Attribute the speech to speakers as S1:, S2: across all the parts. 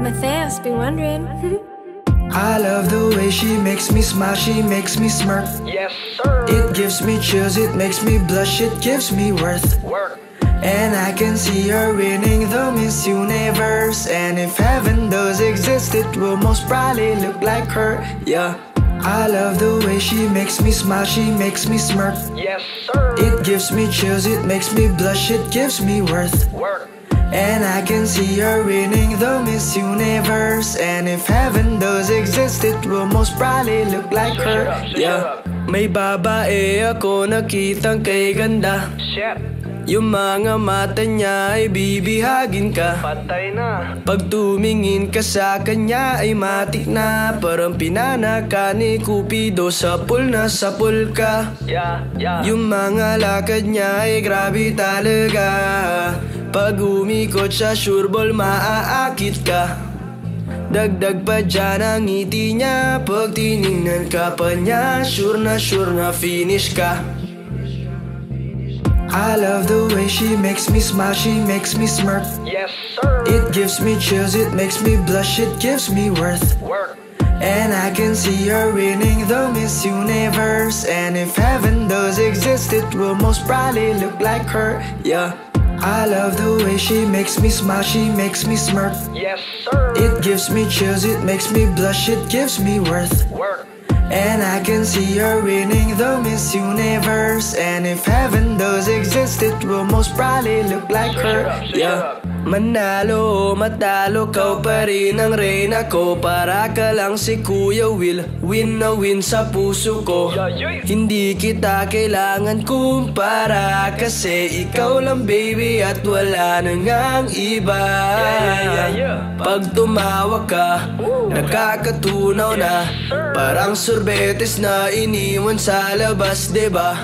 S1: Matthias be wondering.
S2: I love the way she makes me smile, she makes me smirk.
S3: Yes, sir.
S2: It gives me chills, it makes me blush, it gives me worth.
S3: Work.
S2: And I can see her winning the Miss Universe. And if heaven does exist, it will most probably look like her. Yeah. I love the way she makes me smile, she makes me smirk.
S3: Yes, sir.
S2: It gives me chills, it makes me blush, it gives me worth.
S3: Work.
S2: And I can see her winning the Miss Universe. And if heaven does exist, it will most probably look like her. Yeah. May babae ako nakitang kay ganda.
S3: Shit.
S2: Yung mga mata niya ay bibihagin ka.
S3: Patay na.
S2: Pag tumingin ka sa kanya ay matik na Parang pinana ka ni Cupido sa pool na sa pool ka
S3: Yeah, yeah.
S2: Yung mga lakad niya ay grabe talaga Pag umikot sa sureball maaakit ka Dagdag pa dyan ang ngiti niya Pag tinignan ka pa niya Sure na sure na finish ka I love the way she makes me smile, she makes me smirk
S3: Yes, sir.
S2: It gives me chills, it makes me blush, it gives me worth.
S3: Work.
S2: And I can see her winning the Miss Universe. And if heaven does exist, it will most probably look like her. Yeah. I love the way she makes me smile, she makes me smirk.
S3: Yes, sir.
S2: It gives me chills, it makes me blush, it gives me worth.
S3: Work.
S2: And I can see her winning the Miss Universe. And if heaven does exist, it will most probably look like her. Yeah. Manalo o matalo, kau pa rin ang reyna ko Para ka lang si Kuya Will Win na win sa puso ko. Hindi kita kailangan kumpara Kasi ikaw lang baby at wala nang ang iba. Pag tumawa ka, nakakatunaw na. Parang sorbetes na iniwan sa labas, ba?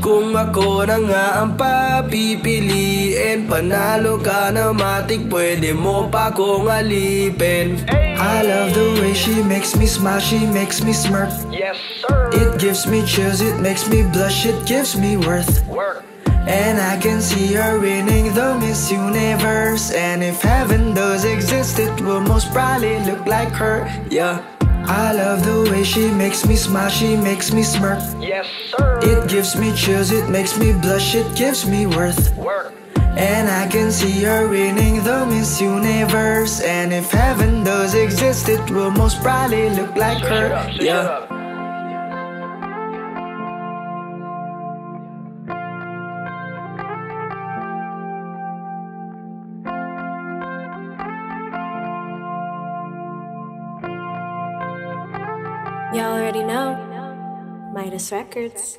S2: Kung ako na nga ang papipiliin Panalo ka na matik, pwede mo pa kong alipin I love the way she makes me smile, she makes me smirk
S3: Yes, sir.
S2: It gives me chills, it makes me blush, it gives me worth
S3: Work.
S2: and I can see her winning the Miss Universe. And if heaven does exist, it will most probably look like her. Yeah. I love the way she makes me smile, she makes me smirk.
S3: Yes, sir.
S2: It gives me chills, it makes me blush, it gives me worth.
S3: Work.
S2: And I can see her winning the Miss Universe. And if heaven does exist, it will most probably look like her. Yeah.
S1: Y'all already know. Midas Records.